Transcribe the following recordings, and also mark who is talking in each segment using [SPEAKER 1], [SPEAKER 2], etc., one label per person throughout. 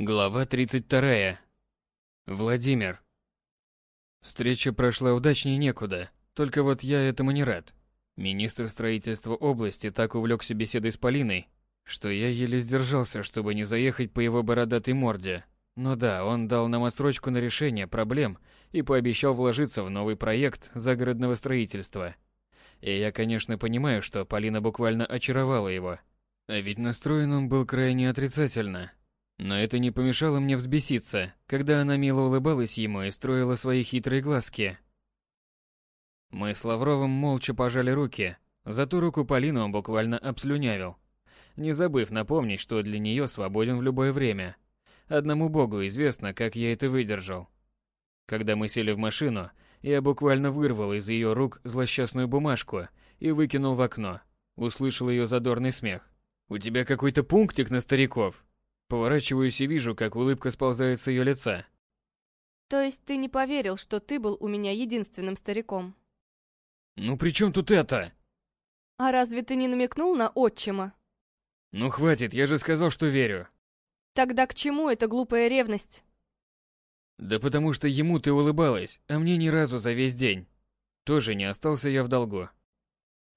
[SPEAKER 1] Глава 32. Владимир. Встреча прошла удачнее некуда, только вот я этому не рад. Министр строительства области так увлекся беседой с Полиной, что я еле сдержался, чтобы не заехать по его бородатой морде. Но да, он дал нам отсрочку на решение проблем и пообещал вложиться в новый проект загородного строительства. И я, конечно, понимаю, что Полина буквально очаровала его. А ведь настроен он был крайне отрицательно, но это не помешало мне взбеситься, когда она мило улыбалась ему и строила свои хитрые глазки. Мы с Лавровым молча пожали руки, зато руку Полины он буквально обслюнявил, не забыв напомнить, что для нее свободен в любое время. Одному богу известно, как я это выдержал. Когда мы сели в машину, я буквально вырвал из ее рук злосчастную бумажку и выкинул в окно. Услышал ее задорный смех. «У тебя какой-то пунктик на стариков?» Поворачиваюсь и вижу, как улыбка сползает с ее лица.
[SPEAKER 2] То есть ты не поверил, что ты был у меня единственным стариком?
[SPEAKER 1] Ну при чем тут это?
[SPEAKER 2] А разве ты не намекнул на отчима?
[SPEAKER 1] Ну хватит, я же сказал, что верю.
[SPEAKER 2] Тогда к чему эта глупая ревность?
[SPEAKER 1] Да потому что ему ты улыбалась, а мне ни разу за весь день. Тоже не остался я в долгу.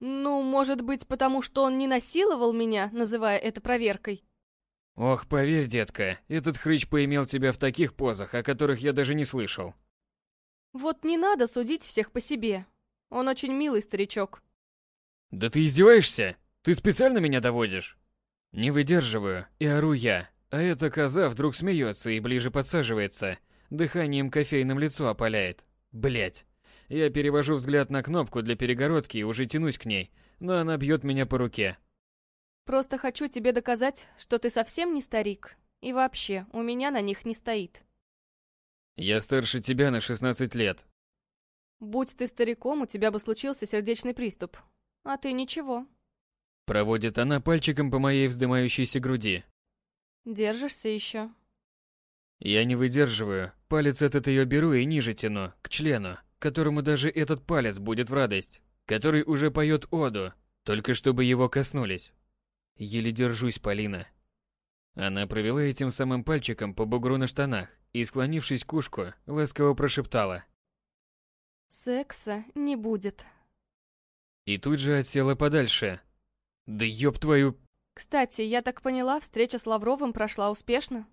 [SPEAKER 2] Ну, может быть, потому что он не насиловал меня, называя это проверкой?
[SPEAKER 1] Ох, поверь, детка, этот хрыч поимел тебя в таких позах, о которых я даже не слышал.
[SPEAKER 2] Вот не надо судить всех по себе. Он очень милый старичок.
[SPEAKER 1] Да ты издеваешься? Ты специально меня доводишь? Не выдерживаю, и ору я, а эта коза вдруг смеется и ближе подсаживается, дыханием кофейным лицо опаляет. Блять. Я перевожу взгляд на кнопку для перегородки и уже тянусь к ней, но она бьет меня по руке.
[SPEAKER 2] Просто хочу тебе доказать, что ты совсем не старик. И вообще, у меня на них не стоит.
[SPEAKER 1] Я старше тебя на 16 лет.
[SPEAKER 2] Будь ты стариком, у тебя бы случился сердечный приступ. А ты ничего.
[SPEAKER 1] Проводит она пальчиком по моей вздымающейся груди.
[SPEAKER 2] Держишься еще.
[SPEAKER 1] Я не выдерживаю. Палец этот ее беру и ниже тяну, к члену, которому даже этот палец будет в радость, который уже поет оду, только чтобы его коснулись. Еле держусь, Полина. Она провела этим самым пальчиком по бугру на штанах и, склонившись к ушку, ласково прошептала.
[SPEAKER 2] «Секса не будет».
[SPEAKER 1] И тут же отсела подальше. «Да ёб твою...»
[SPEAKER 2] «Кстати, я так поняла, встреча с Лавровым прошла успешно?»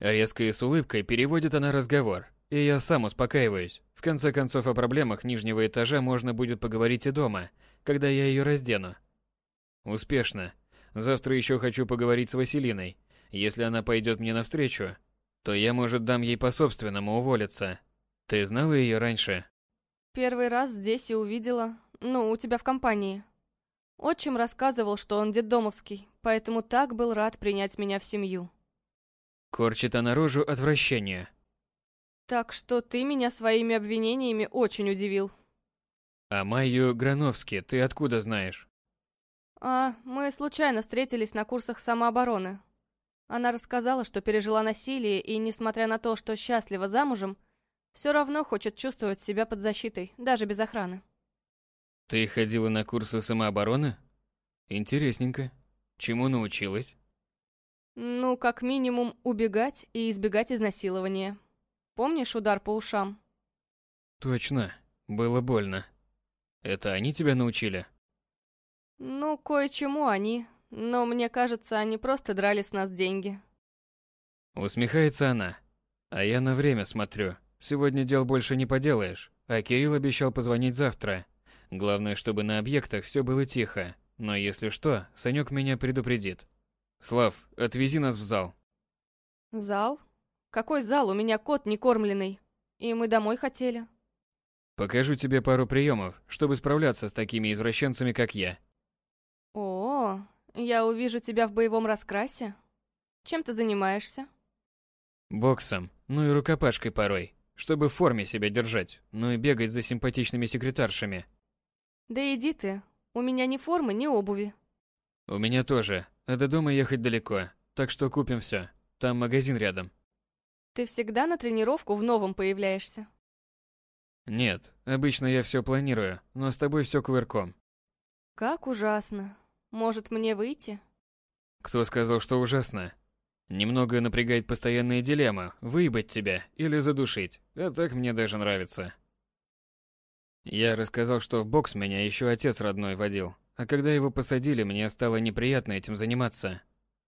[SPEAKER 1] Резко и с улыбкой переводит она разговор, и я сам успокаиваюсь. В конце концов, о проблемах нижнего этажа можно будет поговорить и дома, когда я ее раздену. Успешно. Завтра еще хочу поговорить с Василиной. Если она пойдет мне навстречу, то я, может, дам ей по-собственному уволиться. Ты знала ее раньше?
[SPEAKER 2] Первый раз здесь и увидела. Ну, у тебя в компании. Отчим рассказывал, что он детдомовский, поэтому так был рад принять меня в семью.
[SPEAKER 1] Корчит она рожу отвращения.
[SPEAKER 2] Так что ты меня своими обвинениями очень удивил.
[SPEAKER 1] А Майю Грановски ты откуда знаешь?
[SPEAKER 2] А, мы случайно встретились на курсах самообороны. Она рассказала, что пережила насилие и, несмотря на то, что счастлива замужем, все равно хочет чувствовать себя под защитой, даже без охраны.
[SPEAKER 1] Ты ходила на курсы самообороны? Интересненько. Чему научилась?
[SPEAKER 2] Ну, как минимум, убегать и избегать изнасилования. Помнишь удар по ушам?
[SPEAKER 1] Точно. Было больно. Это они тебя научили?
[SPEAKER 2] Ну, кое-чему они, но мне кажется, они просто драли с нас деньги.
[SPEAKER 1] Усмехается она. А я на время смотрю. Сегодня дел больше не поделаешь, а Кирилл обещал позвонить завтра. Главное, чтобы на объектах все было тихо, но если что, Санек меня предупредит. Слав, отвези нас в зал.
[SPEAKER 2] Зал? Какой зал? У меня кот не кормленный. И мы домой хотели.
[SPEAKER 1] Покажу тебе пару приемов, чтобы справляться с такими извращенцами, как я.
[SPEAKER 2] О, я увижу тебя в боевом раскрасе. Чем ты занимаешься?
[SPEAKER 1] Боксом, ну и рукопашкой порой, чтобы в форме себя держать, ну и бегать за симпатичными секретаршами.
[SPEAKER 2] Да иди ты, у меня ни формы, ни обуви.
[SPEAKER 1] У меня тоже, а до дома ехать далеко, так что купим все. Там магазин рядом.
[SPEAKER 2] Ты всегда на тренировку в новом появляешься?
[SPEAKER 1] Нет, обычно я все планирую, но с тобой все кувырком.
[SPEAKER 2] Как ужасно. Может, мне выйти?
[SPEAKER 1] Кто сказал, что ужасно? Немного напрягает постоянная дилемма, выебать тебя или задушить, а так мне даже нравится. Я рассказал, что в бокс меня еще отец родной водил, а когда его посадили, мне стало неприятно этим заниматься.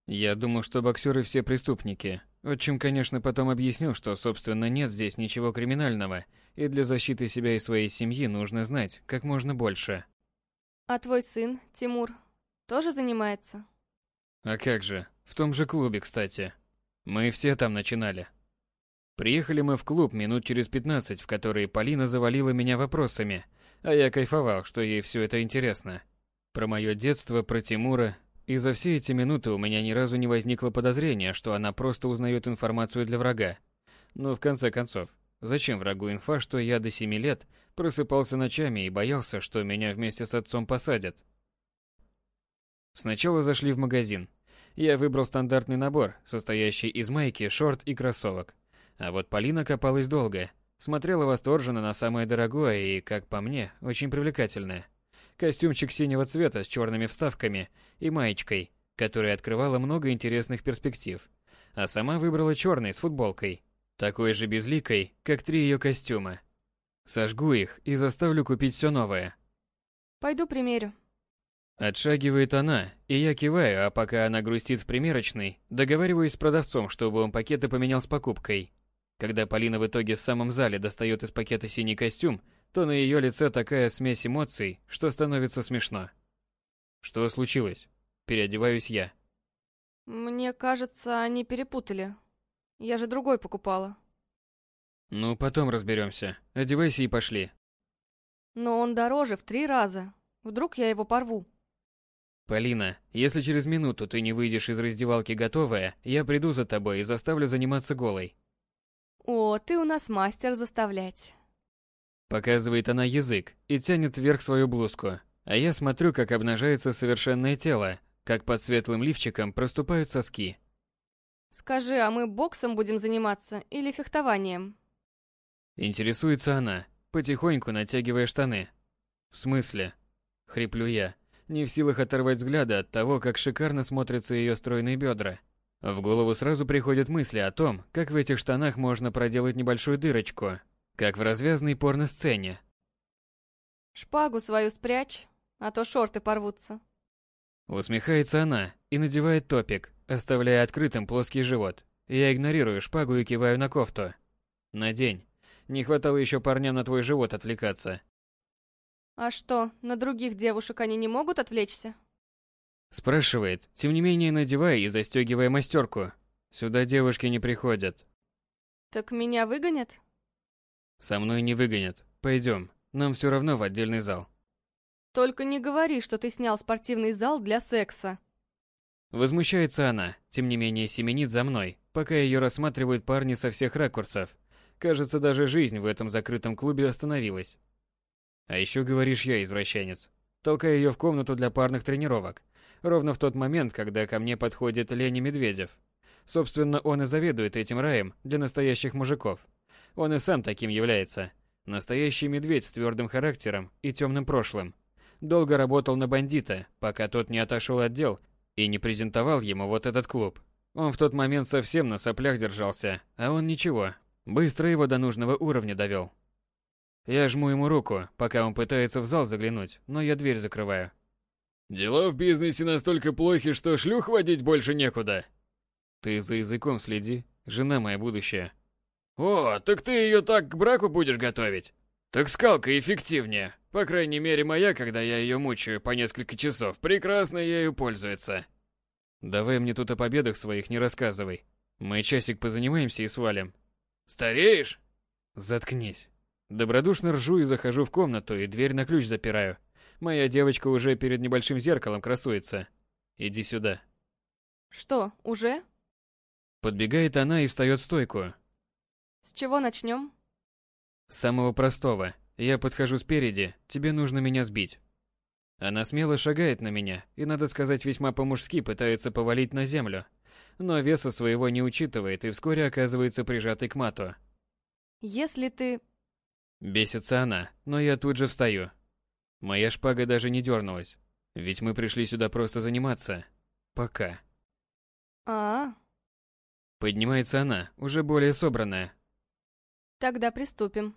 [SPEAKER 1] Я думал, что боксеры все преступники. Отчим, конечно, потом объяснил, что, собственно, нет здесь ничего криминального, и для защиты себя и своей семьи нужно знать как можно больше.
[SPEAKER 2] А твой сын, Тимур, тоже занимается?
[SPEAKER 1] А как же, в том же клубе, кстати. Мы все там начинали. Приехали мы в клуб минут через 15, в который Полина завалила меня вопросами, а я кайфовал, что ей все это интересно. Про мое детство, про Тимура, и за все эти минуты у меня ни разу не возникло подозрения, что она просто узнает информацию для врага. Но в конце концов, зачем врагу инфа, что я до 7 лет просыпался ночами и боялся, что меня вместе с отцом посадят? Сначала зашли в магазин. Я выбрал стандартный набор, состоящий из майки, шорт и кроссовок. А вот Полина копалась долго, смотрела восторженно на самое дорогое и, как по мне, очень привлекательное. Костюмчик синего цвета с черными вставками и маечкой, которая открывала много интересных перспектив. А сама выбрала черный с футболкой, такой же безликой, как три ее костюма. Сожгу их и заставлю купить все новое.
[SPEAKER 2] Пойду примерю.
[SPEAKER 1] Отшагивает она, и я киваю, а пока она грустит в примерочной, договариваюсь с продавцом, чтобы он пакеты поменял с покупкой. Когда Полина в итоге в самом зале достает из пакета синий костюм, то на ее лице такая смесь эмоций, что становится смешно. Что случилось? Переодеваюсь я.
[SPEAKER 2] Мне кажется, они перепутали. Я же другой покупала.
[SPEAKER 1] Ну, потом разберемся. Одевайся и пошли.
[SPEAKER 2] Но он дороже в три раза. Вдруг я его порву.
[SPEAKER 1] Полина, если через минуту ты не выйдешь из раздевалки готовая, я приду за тобой и заставлю заниматься голой.
[SPEAKER 2] О, ты у нас мастер заставлять.
[SPEAKER 1] Показывает она язык и тянет вверх свою блузку, а я смотрю, как обнажается совершенное тело, как под светлым лифчиком проступают соски.
[SPEAKER 2] Скажи, а мы боксом будем заниматься или фехтованием?
[SPEAKER 1] Интересуется она, потихоньку натягивая штаны. В смысле? Хриплю я, не в силах оторвать взгляда от того, как шикарно смотрятся ее стройные бедра. В голову сразу приходят мысли о том, как в этих штанах можно проделать небольшую дырочку, как в развязной порно-сцене.
[SPEAKER 2] Шпагу свою спрячь, а то шорты порвутся.
[SPEAKER 1] Усмехается она и надевает топик, оставляя открытым плоский живот. Я игнорирую шпагу и киваю на кофту. Надень. Не хватало еще парням на твой живот отвлекаться.
[SPEAKER 2] А что, на других девушек они не могут отвлечься?
[SPEAKER 1] Спрашивает, тем не менее надевая и застегивая мастерку. Сюда девушки не приходят.
[SPEAKER 2] Так меня выгонят?
[SPEAKER 1] Со мной не выгонят. Пойдем, нам все равно в отдельный зал.
[SPEAKER 2] Только не говори, что ты снял спортивный зал для секса.
[SPEAKER 1] Возмущается она, тем не менее семенит за мной, пока ее рассматривают парни со всех ракурсов. Кажется, даже жизнь в этом закрытом клубе остановилась. А еще говоришь я извращенец. Толкаю ее в комнату для парных тренировок. Ровно в тот момент, когда ко мне подходит Леня Медведев. Собственно, он и заведует этим раем для настоящих мужиков. Он и сам таким является. Настоящий медведь с твердым характером и темным прошлым. Долго работал на бандита, пока тот не отошел от дел и не презентовал ему вот этот клуб. Он в тот момент совсем на соплях держался, а он ничего, быстро его до нужного уровня довел. Я жму ему руку, пока он пытается в зал заглянуть, но я дверь закрываю. Дела в бизнесе настолько плохи, что шлюх водить больше некуда. Ты за языком следи, жена моя будущая. О, так ты ее так к браку будешь готовить? Так скалка эффективнее. По крайней мере, моя, когда я ее мучаю по несколько часов, прекрасно ею пользуется. Давай мне тут о победах своих не рассказывай. Мы часик позанимаемся и свалим. Стареешь? Заткнись. Добродушно ржу и захожу в комнату и дверь на ключ запираю. Моя девочка уже перед небольшим зеркалом красуется. Иди сюда.
[SPEAKER 2] Что, уже?
[SPEAKER 1] Подбегает она и встает в стойку.
[SPEAKER 2] С чего начнем?
[SPEAKER 1] Самого простого. Я подхожу спереди, тебе нужно меня сбить. Она смело шагает на меня и, надо сказать, весьма по-мужски пытается повалить на землю. Но веса своего не учитывает и вскоре оказывается прижатой к мату.
[SPEAKER 2] Если ты...
[SPEAKER 1] Бесится она, но я тут же встаю. Моя шпага даже не дернулась. Ведь мы пришли сюда просто заниматься. Пока.
[SPEAKER 2] А, -а, -а.
[SPEAKER 1] Поднимается она, уже более собранная.
[SPEAKER 2] Тогда приступим.